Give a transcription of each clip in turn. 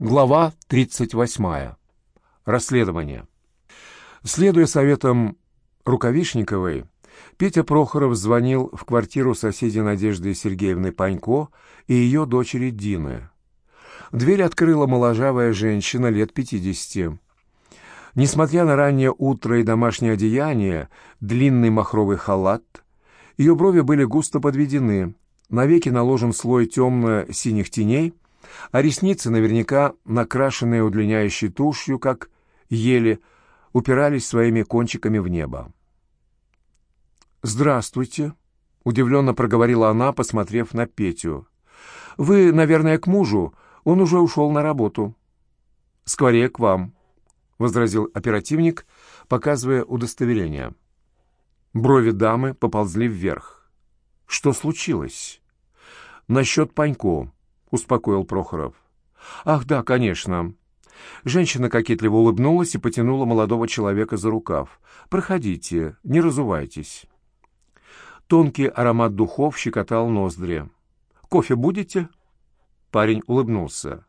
Глава 38. Расследование. Следуя советам Рукавишниковой, Петя Прохоров звонил в квартиру соседи Надежды Сергеевны Панько и ее дочери Дины. Дверь открыла моложавая женщина лет пятидесяти. Несмотря на раннее утро и домашнее одеяние, длинный махровый халат, ее брови были густо подведены, навеки наложен слой темно-синих теней, а ресницы, наверняка накрашенные удлиняющей тушью, как ели, упирались своими кончиками в небо. «Здравствуйте», — удивленно проговорила она, посмотрев на Петю. «Вы, наверное, к мужу. Он уже ушел на работу». «Скорее к вам», — возразил оперативник, показывая удостоверение. Брови дамы поползли вверх. «Что случилось?» «Насчет Панько», — успокоил Прохоров. «Ах, да, конечно». Женщина кокетливо улыбнулась и потянула молодого человека за рукав. «Проходите, не разувайтесь». Тонкий аромат духов щекотал ноздри. «Кофе будете?» Парень улыбнулся.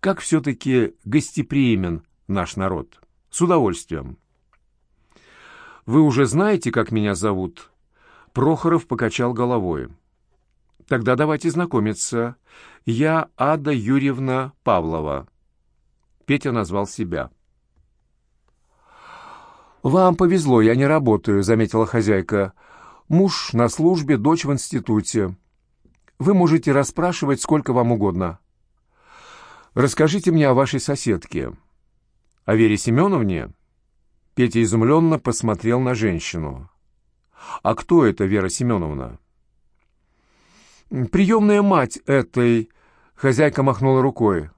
«Как все-таки гостеприимен наш народ. С удовольствием». «Вы уже знаете, как меня зовут?» Прохоров покачал головой. «Тогда давайте знакомиться. Я Ада Юрьевна Павлова». Петя назвал себя. «Вам повезло, я не работаю», — заметила хозяйка. «Муж на службе, дочь в институте. Вы можете расспрашивать сколько вам угодно. Расскажите мне о вашей соседке. О Вере Семеновне?» Петя изумленно посмотрел на женщину. «А кто это Вера Семеновна?» «Приемная мать этой...» — хозяйка махнула рукой.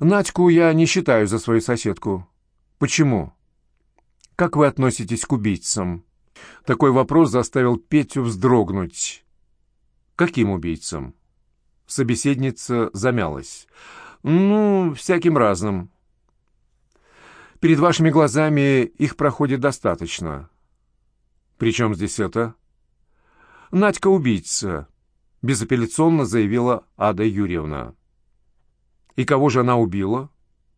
«Надьку я не считаю за свою соседку. Почему? Как вы относитесь к убийцам?» Такой вопрос заставил Петю вздрогнуть. «Каким убийцам?» Собеседница замялась. «Ну, всяким разным. Перед вашими глазами их проходит достаточно. Причем здесь это? Надька убийца, безапелляционно заявила Ада Юрьевна. И кого же она убила?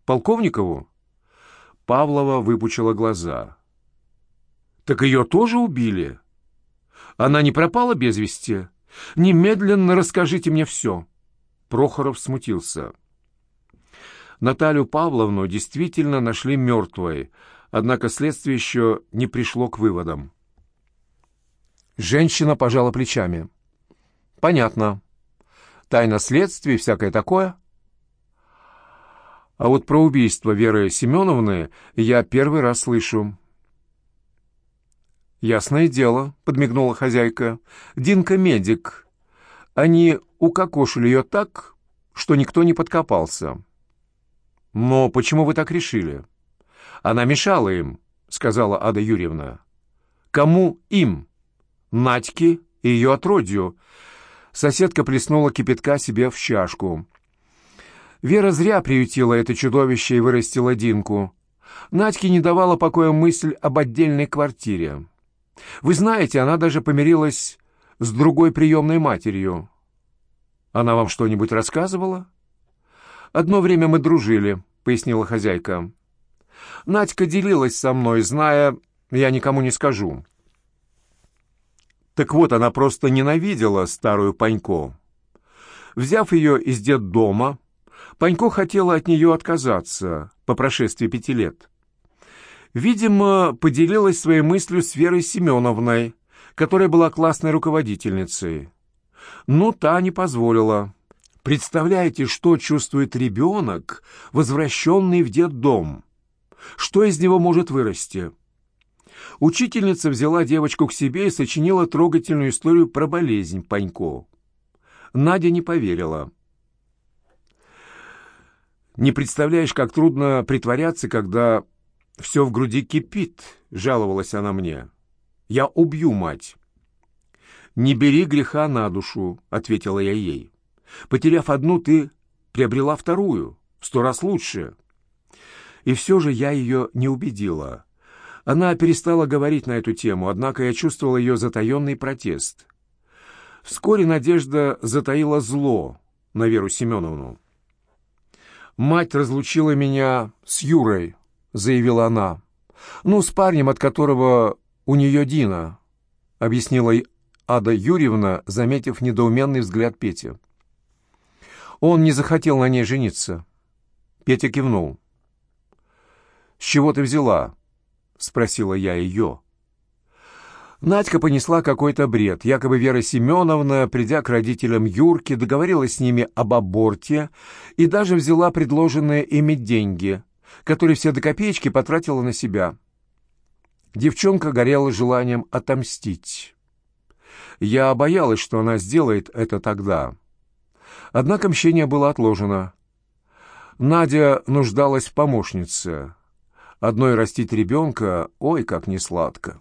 Полковникову? Павлова выпучила глаза. Так ее тоже убили? Она не пропала без вести? Немедленно расскажите мне все. Прохоров смутился. Наталью Павловну действительно нашли мертвой, однако следствие еще не пришло к выводам. Женщина пожала плечами. «Понятно. Тайна следствия и всякое такое. А вот про убийство Веры Семеновны я первый раз слышу». «Ясное дело», — подмигнула хозяйка. «Динка медик. Они укокошили ее так, что никто не подкопался». «Но почему вы так решили?» «Она мешала им», — сказала Ада Юрьевна. «Кому им?» «Надьке и ее отродью». Соседка плеснула кипятка себе в чашку. Вера зря приютила это чудовище и вырастила Динку. Надьке не давала покоя мысль об отдельной квартире. Вы знаете, она даже помирилась с другой приемной матерью. Она вам что-нибудь рассказывала?» «Одно время мы дружили», — пояснила хозяйка. «Надька делилась со мной, зная, я никому не скажу». Так вот, она просто ненавидела старую Панько. Взяв ее из детдома, Панько хотела от нее отказаться по прошествии пяти лет. Видимо, поделилась своей мыслью с Верой Семеновной, которая была классной руководительницей. Но та не позволила. Представляете, что чувствует ребенок, возвращенный в детдом? Что из него может вырасти? Учительница взяла девочку к себе и сочинила трогательную историю про болезнь Панько. Надя не поверила. «Не представляешь, как трудно притворяться, когда все в груди кипит», — жаловалась она мне. «Я убью мать». «Не бери греха на душу», — ответила я ей. Потеряв одну, ты приобрела вторую, сто раз лучше. И все же я ее не убедила. Она перестала говорить на эту тему, однако я чувствовал ее затаенный протест. Вскоре Надежда затаила зло на Веру Семеновну. «Мать разлучила меня с Юрой», — заявила она. «Ну, с парнем, от которого у нее Дина», — объяснила Ада Юрьевна, заметив недоуменный взгляд Пети. «Он не захотел на ней жениться». Петя кивнул. «С чего ты взяла?» — спросила я ее. Надька понесла какой-то бред. Якобы Вера Семеновна, придя к родителям Юрки, договорилась с ними об аборте и даже взяла предложенные ими деньги, которые все до копеечки потратила на себя. Девчонка горела желанием отомстить. Я боялась, что она сделает это тогда. Однако мщение было отложено. Надя нуждалась в помощнице. Одной растить ребенка, ой, как несладко.